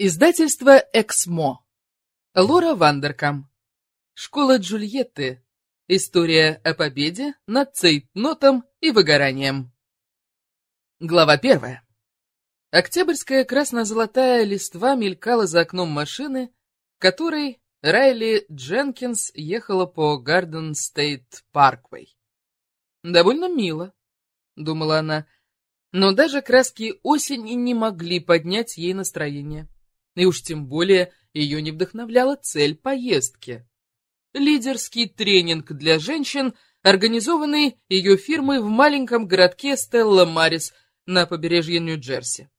Издательство «Эксмо». Лора Вандеркам. Школа Джульетты. История о победе над цейтнотом и выгоранием. Глава первая. Октябрьская красно-золотая листва мелькала за окном машины, которой Райли Дженкинс ехала по Гарден Стейт Парквей. «Довольно мило», — думала она, — но даже краски осени не могли поднять ей настроение и уж тем более ее не вдохновляла цель поездки. Лидерский тренинг для женщин, организованный ее фирмой в маленьком городке Стелла Марис на побережье Нью-Джерси.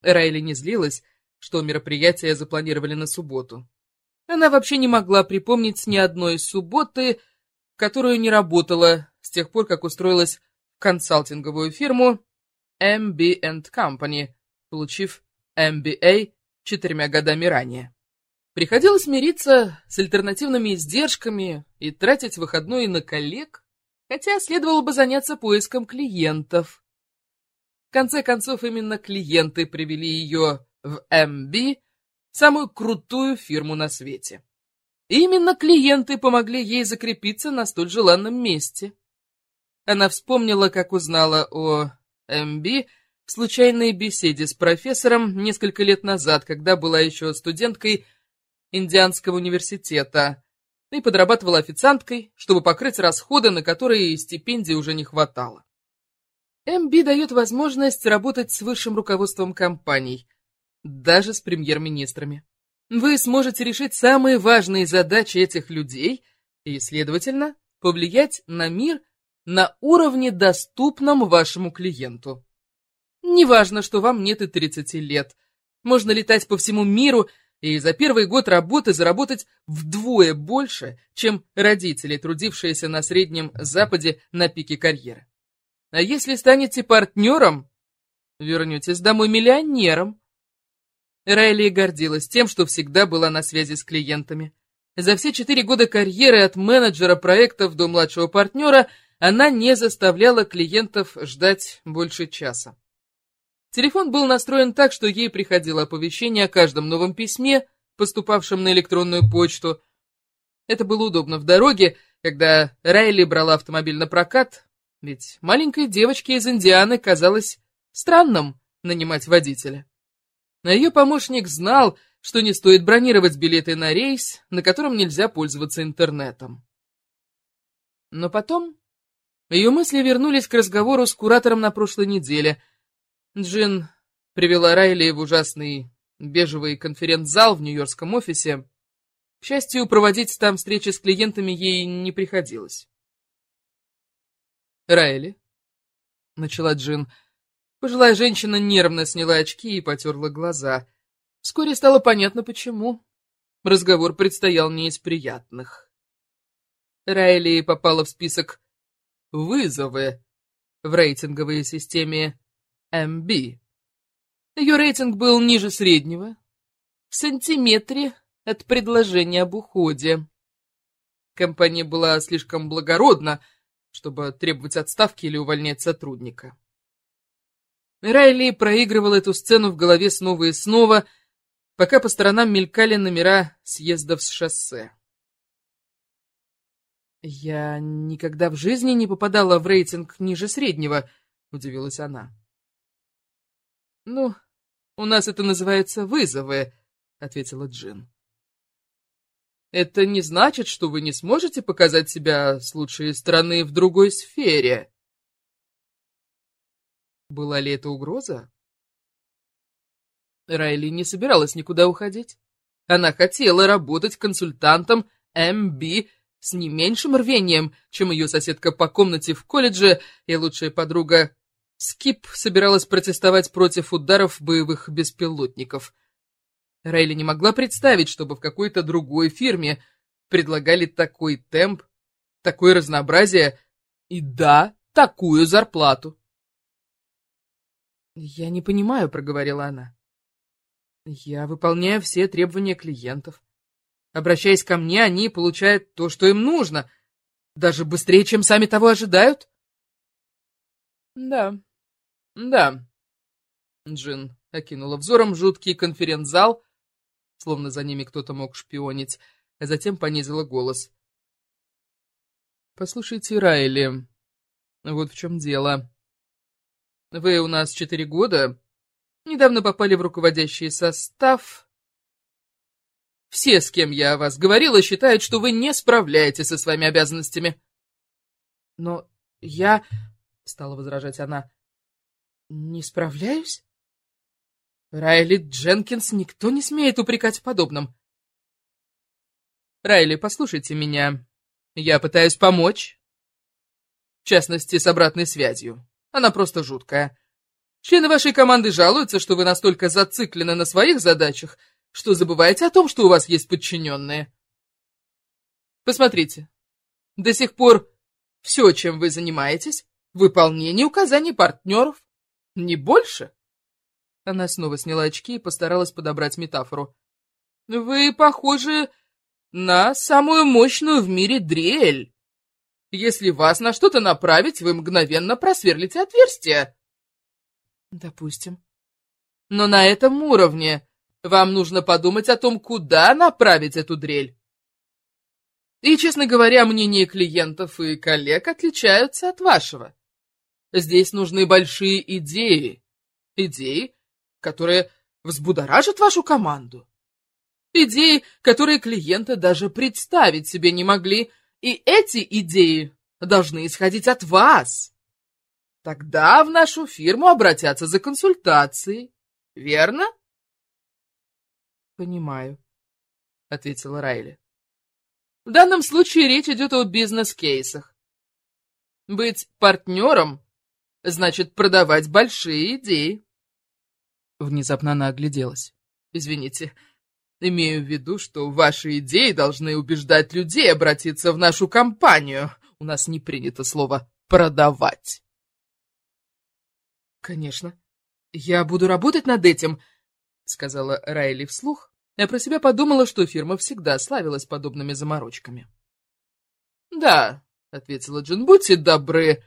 Райли не злилась, что мероприятие запланировали на субботу. Она вообще не могла припомнить ни одной субботы, которую не работала с тех пор, как устроилась в консалтинговую фирму MB Company, получив MBA четырьмя годами ранее. Приходилось мириться с альтернативными издержками и тратить выходной на коллег, хотя следовало бы заняться поиском клиентов. В конце концов, именно клиенты привели ее в MB, самую крутую фирму на свете. именно клиенты помогли ей закрепиться на столь желанном месте. Она вспомнила, как узнала о MB в случайной беседе с профессором несколько лет назад, когда была еще студенткой Индианского университета и подрабатывала официанткой, чтобы покрыть расходы, на которые стипендии уже не хватало. МБ дает возможность работать с высшим руководством компаний, даже с премьер-министрами. Вы сможете решить самые важные задачи этих людей и, следовательно, повлиять на мир на уровне, доступном вашему клиенту. Неважно, что вам нет и 30 лет. Можно летать по всему миру и за первый год работы заработать вдвое больше, чем родители, трудившиеся на Среднем Западе на пике карьеры. А если станете партнером, вернетесь домой миллионером. Райли гордилась тем, что всегда была на связи с клиентами. За все четыре года карьеры от менеджера проектов до младшего партнера она не заставляла клиентов ждать больше часа. Телефон был настроен так, что ей приходило оповещение о каждом новом письме, поступавшем на электронную почту. Это было удобно в дороге, когда Райли брала автомобиль на прокат, ведь маленькой девочке из Индианы казалось странным нанимать водителя. А ее помощник знал, что не стоит бронировать билеты на рейс, на котором нельзя пользоваться интернетом. Но потом ее мысли вернулись к разговору с куратором на прошлой неделе — Джин привела Райли в ужасный бежевый конференц-зал в нью-йоркском офисе. К счастью, проводить там встречи с клиентами ей не приходилось. «Райли», — начала Джин, — пожилая женщина нервно сняла очки и потерла глаза. Вскоре стало понятно, почему. Разговор предстоял не из приятных. Райли попала в список «Вызовы» в рейтинговой системе МБ. Ее рейтинг был ниже среднего, в сантиметре от предложения об уходе. Компания была слишком благородна, чтобы требовать отставки или увольнять сотрудника. Райли проигрывал эту сцену в голове снова и снова, пока по сторонам мелькали номера съездов с шоссе. «Я никогда в жизни не попадала в рейтинг ниже среднего», — удивилась она. «Ну, у нас это называется вызовы», — ответила Джин. «Это не значит, что вы не сможете показать себя с лучшей стороны в другой сфере». Была ли это угроза? Райли не собиралась никуда уходить. Она хотела работать консультантом МБ с не меньшим рвением, чем ее соседка по комнате в колледже и лучшая подруга Скип собиралась протестовать против ударов боевых беспилотников. Рейли не могла представить, чтобы в какой-то другой фирме предлагали такой темп, такое разнообразие и, да, такую зарплату. «Я не понимаю», — проговорила она. «Я выполняю все требования клиентов. Обращаясь ко мне, они получают то, что им нужно, даже быстрее, чем сами того ожидают». «Да, да. Джин окинула взором жуткий конференц-зал, словно за ними кто-то мог шпионить, а затем понизила голос. «Послушайте, Райли, вот в чем дело. Вы у нас четыре года, недавно попали в руководящий состав. Все, с кем я о вас говорила, считают, что вы не справляетесь со своими обязанностями». «Но я...» — стала возражать она. «Не справляюсь?» Райли Дженкинс никто не смеет упрекать в подобном. Райли, послушайте меня. Я пытаюсь помочь. В частности, с обратной связью. Она просто жуткая. Члены вашей команды жалуются, что вы настолько зациклены на своих задачах, что забываете о том, что у вас есть подчиненные. Посмотрите. До сих пор все, чем вы занимаетесь, выполнение указаний партнеров. Не больше. Она снова сняла очки и постаралась подобрать метафору. «Вы похожи на самую мощную в мире дрель. Если вас на что-то направить, вы мгновенно просверлите отверстие». «Допустим. Но на этом уровне вам нужно подумать о том, куда направить эту дрель. И, честно говоря, мнения клиентов и коллег отличаются от вашего. Здесь нужны большие идеи. Идеи, которые взбудоражат вашу команду. Идеи, которые клиенты даже представить себе не могли, и эти идеи должны исходить от вас. Тогда в нашу фирму обратятся за консультацией, верно? Понимаю, ответила Райли. В данном случае речь идет о бизнес-кейсах. Быть партнером значит продавать большие идеи. Внезапно она огляделась. «Извините, имею в виду, что ваши идеи должны убеждать людей обратиться в нашу компанию. У нас не принято слово «продавать». «Конечно. Я буду работать над этим», — сказала Райли вслух. Я про себя подумала, что фирма всегда славилась подобными заморочками. «Да», — ответила Джин, — «будьте добры».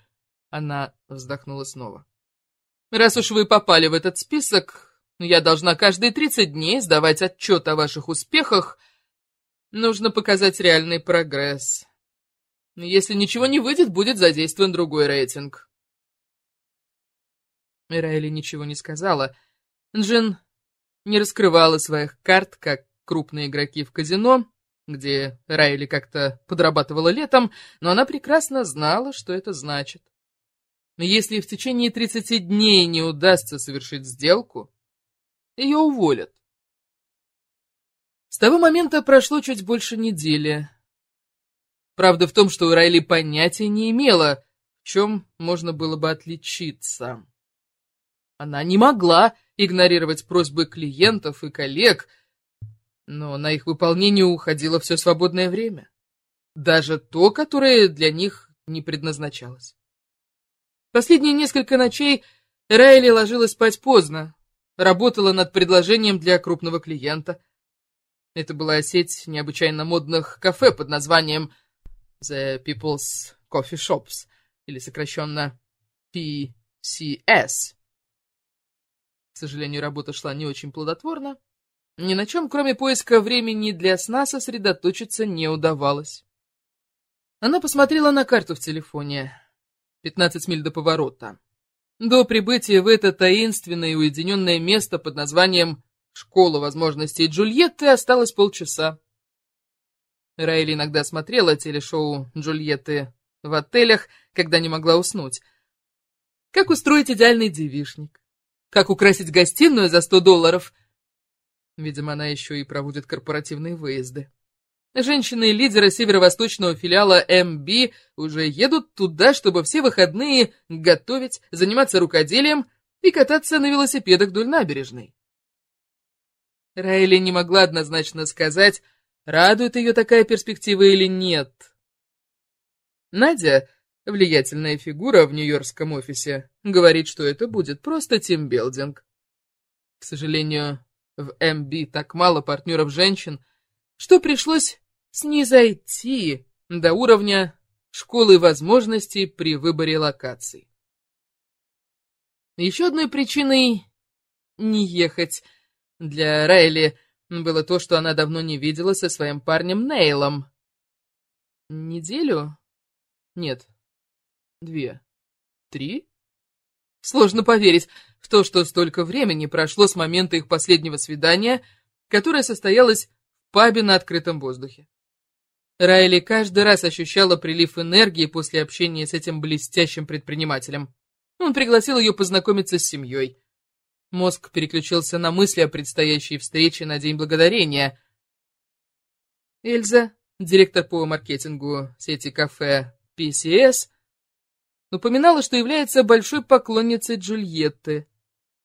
Она вздохнула снова. Раз уж вы попали в этот список, я должна каждые 30 дней сдавать отчет о ваших успехах. Нужно показать реальный прогресс. Если ничего не выйдет, будет задействован другой рейтинг. Райли ничего не сказала. Джин не раскрывала своих карт, как крупные игроки в казино, где Райли как-то подрабатывала летом, но она прекрасно знала, что это значит. Если в течение 30 дней не удастся совершить сделку, ее уволят. С того момента прошло чуть больше недели. Правда в том, что Райли понятия не имела, в чем можно было бы отличиться. Она не могла игнорировать просьбы клиентов и коллег, но на их выполнение уходило все свободное время. Даже то, которое для них не предназначалось. Последние несколько ночей Райли ложилась спать поздно, работала над предложением для крупного клиента. Это была сеть необычайно модных кафе под названием The People's Coffee Shops, или сокращенно PCS. К сожалению, работа шла не очень плодотворно. Ни на чем, кроме поиска времени для сна, сосредоточиться не удавалось. Она посмотрела на карту в телефоне. 15 миль до поворота. До прибытия в это таинственное и уединенное место под названием «Школа возможностей Джульетты» осталось полчаса. Райли иногда смотрела телешоу Джульетты в отелях, когда не могла уснуть. Как устроить идеальный девишник? Как украсить гостиную за 100 долларов? Видимо, она еще и проводит корпоративные выезды. Женщины-лидеры северо-восточного филиала МБ уже едут туда, чтобы все выходные готовить, заниматься рукоделием и кататься на велосипедах вдоль набережной. Райли не могла однозначно сказать, радует ее такая перспектива или нет. Надя, влиятельная фигура в нью-йоркском офисе, говорит, что это будет просто тимбилдинг. К сожалению, в МБ так мало партнеров женщин, что пришлось снизойти до уровня школы возможностей при выборе локаций. Еще одной причиной не ехать. Для Райли было то, что она давно не видела со своим парнем Нейлом. Неделю? Нет. Две. Три? Сложно поверить в то, что столько времени прошло с момента их последнего свидания, которое состоялось в пабе на открытом воздухе. Райли каждый раз ощущала прилив энергии после общения с этим блестящим предпринимателем. Он пригласил ее познакомиться с семьей. Мозг переключился на мысли о предстоящей встрече на День Благодарения. Эльза, директор по маркетингу сети кафе PCS, упоминала, что является большой поклонницей Джульетты.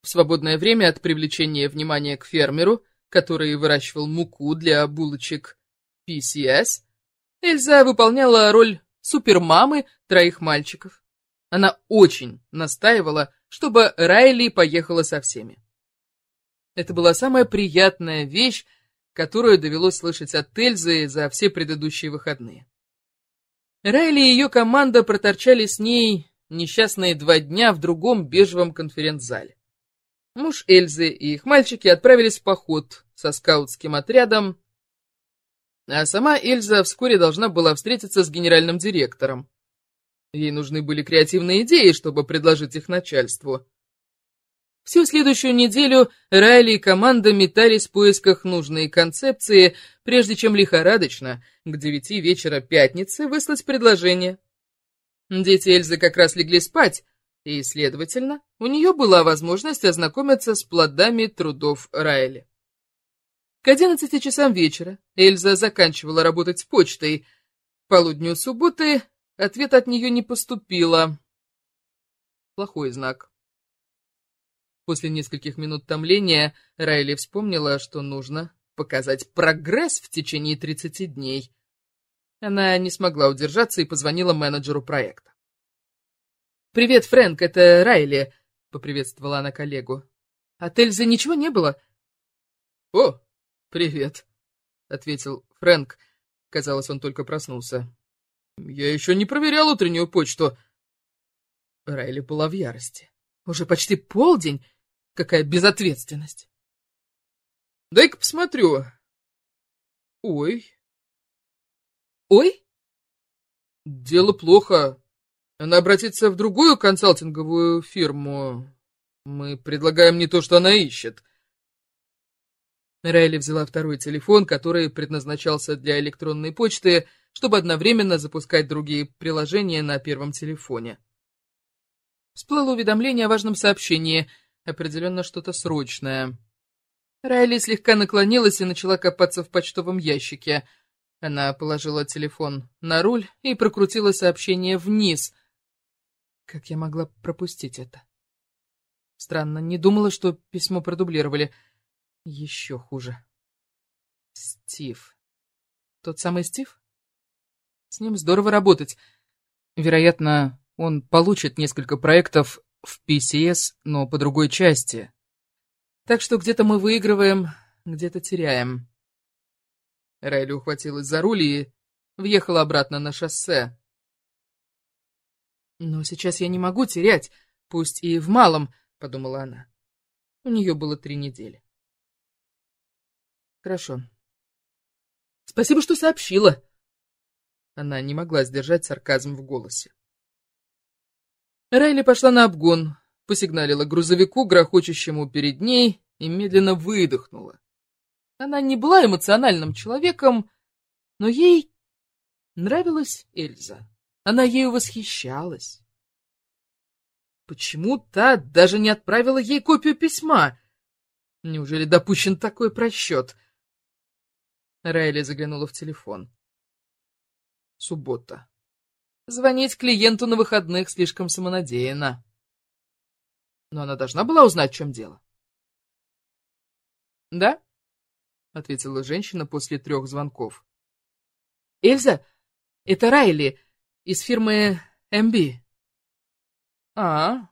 В свободное время от привлечения внимания к фермеру, который выращивал муку для булочек PCS, Эльза выполняла роль супермамы троих мальчиков. Она очень настаивала, чтобы Райли поехала со всеми. Это была самая приятная вещь, которую довелось слышать от Эльзы за все предыдущие выходные. Райли и ее команда проторчали с ней несчастные два дня в другом бежевом конференц-зале. Муж Эльзы и их мальчики отправились в поход со скаутским отрядом, а сама Эльза вскоре должна была встретиться с генеральным директором. Ей нужны были креативные идеи, чтобы предложить их начальству. Всю следующую неделю Райли и команда метались в поисках нужной концепции, прежде чем лихорадочно к девяти вечера пятницы выслать предложение. Дети Эльзы как раз легли спать, и, следовательно, у нее была возможность ознакомиться с плодами трудов Райли. К одиннадцати часам вечера Эльза заканчивала работать с почтой. К полудню субботы ответ от нее не поступило. Плохой знак. После нескольких минут томления Райли вспомнила, что нужно показать прогресс в течение 30 дней. Она не смогла удержаться и позвонила менеджеру проекта. «Привет, Фрэнк, это Райли», — поприветствовала она коллегу. «От Эльзы ничего не было?» «О, привет», — ответил Фрэнк. Казалось, он только проснулся. «Я еще не проверял утреннюю почту». Райли была в ярости. «Уже почти полдень, Какая безответственность. Дай-ка посмотрю. Ой. Ой? Дело плохо. Она обратится в другую консалтинговую фирму. Мы предлагаем не то, что она ищет. Райли взяла второй телефон, который предназначался для электронной почты, чтобы одновременно запускать другие приложения на первом телефоне. Всплыло уведомление о важном сообщении — Определенно что-то срочное. Райли слегка наклонилась и начала копаться в почтовом ящике. Она положила телефон на руль и прокрутила сообщение вниз. Как я могла пропустить это? Странно, не думала, что письмо продублировали. Еще хуже. Стив. Тот самый Стив? С ним здорово работать. Вероятно, он получит несколько проектов в PCS, но по другой части. Так что где-то мы выигрываем, где-то теряем. Райли ухватилась за руль и въехала обратно на шоссе. «Но сейчас я не могу терять, пусть и в малом», — подумала она. У нее было три недели. «Хорошо. Спасибо, что сообщила». Она не могла сдержать сарказм в голосе. Райли пошла на обгон, посигналила грузовику, грохочущему перед ней, и медленно выдохнула. Она не была эмоциональным человеком, но ей нравилась Эльза. Она ею восхищалась. Почему та даже не отправила ей копию письма? Неужели допущен такой просчет? Райли заглянула в телефон. Суббота. Звонить клиенту на выходных слишком самонадеянно. Но она должна была узнать, в чем дело. «Да?» — ответила женщина после трех звонков. «Эльза, это Райли из фирмы МБ». «А?»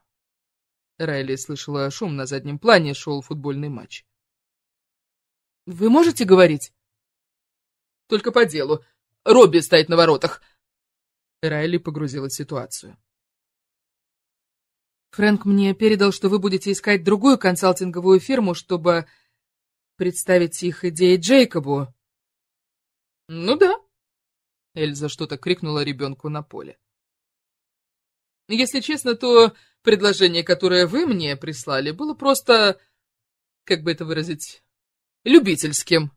Райли слышала шум на заднем плане, шел футбольный матч. «Вы можете говорить?» «Только по делу. Робби стоит на воротах», Райли погрузила ситуацию. Фрэнк мне передал, что вы будете искать другую консалтинговую фирму, чтобы представить их идеи Джейкобу. Ну да. Эльза что-то крикнула ребенку на поле. Если честно, то предложение, которое вы мне прислали, было просто, как бы это выразить, любительским.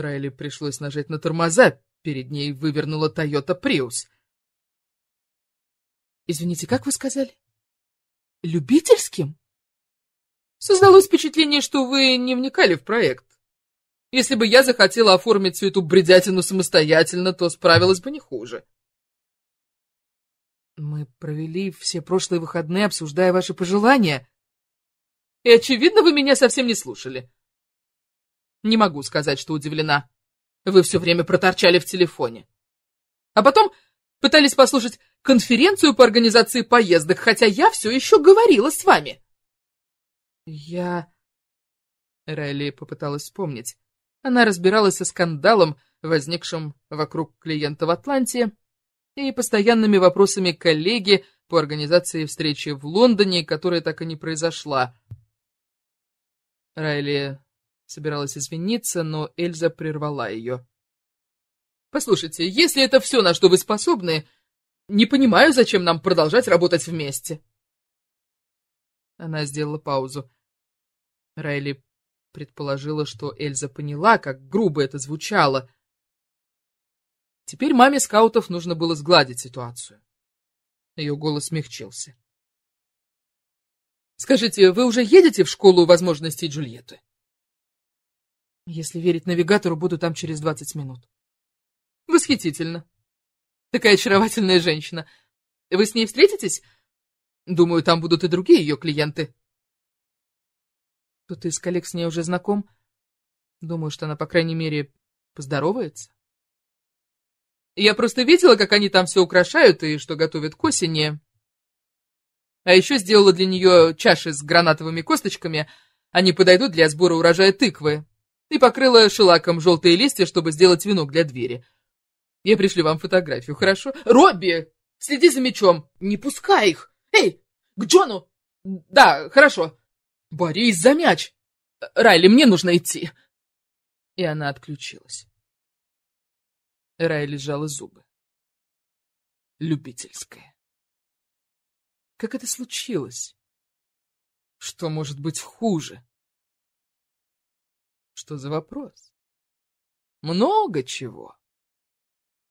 Райли пришлось нажать на тормоза, перед ней вывернула Тойота Приус. Извините, как вы сказали? Любительским? Создалось впечатление, что вы не вникали в проект. Если бы я захотела оформить всю эту бредятину самостоятельно, то справилась бы не хуже. Мы провели все прошлые выходные, обсуждая ваши пожелания. И, очевидно, вы меня совсем не слушали. Не могу сказать, что удивлена. Вы все время проторчали в телефоне. А потом пытались послушать конференцию по организации поездок, хотя я все еще говорила с вами. Я... Райли попыталась вспомнить. Она разбиралась со скандалом, возникшим вокруг клиента в Атланте, и постоянными вопросами коллеги по организации встречи в Лондоне, которая так и не произошла. Райли собиралась извиниться, но Эльза прервала ее. «Послушайте, если это все, на что вы способны, не понимаю, зачем нам продолжать работать вместе». Она сделала паузу. Райли предположила, что Эльза поняла, как грубо это звучало, Теперь маме скаутов нужно было сгладить ситуацию. Ее голос смягчился. «Скажите, вы уже едете в школу возможностей Джульетты?» «Если верить навигатору, буду там через двадцать минут». «Восхитительно. Такая очаровательная женщина. Вы с ней встретитесь? Думаю, там будут и другие ее клиенты». Кто-то из коллег с ней уже знаком. Думаю, что она, по крайней мере, поздоровается. Я просто видела, как они там все украшают и что готовят к осени. А еще сделала для нее чаши с гранатовыми косточками, они подойдут для сбора урожая тыквы, и покрыла шелаком желтые листья, чтобы сделать венок для двери. Я пришлю вам фотографию, хорошо? Робби, следи за мечом, не пускай их! Эй, к Джону! Да, хорошо. Борис, за мяч! Райли, мне нужно идти. И она отключилась. Райли сжала зубы. Любительская. Как это случилось? Что может быть хуже? Что за вопрос? Много чего.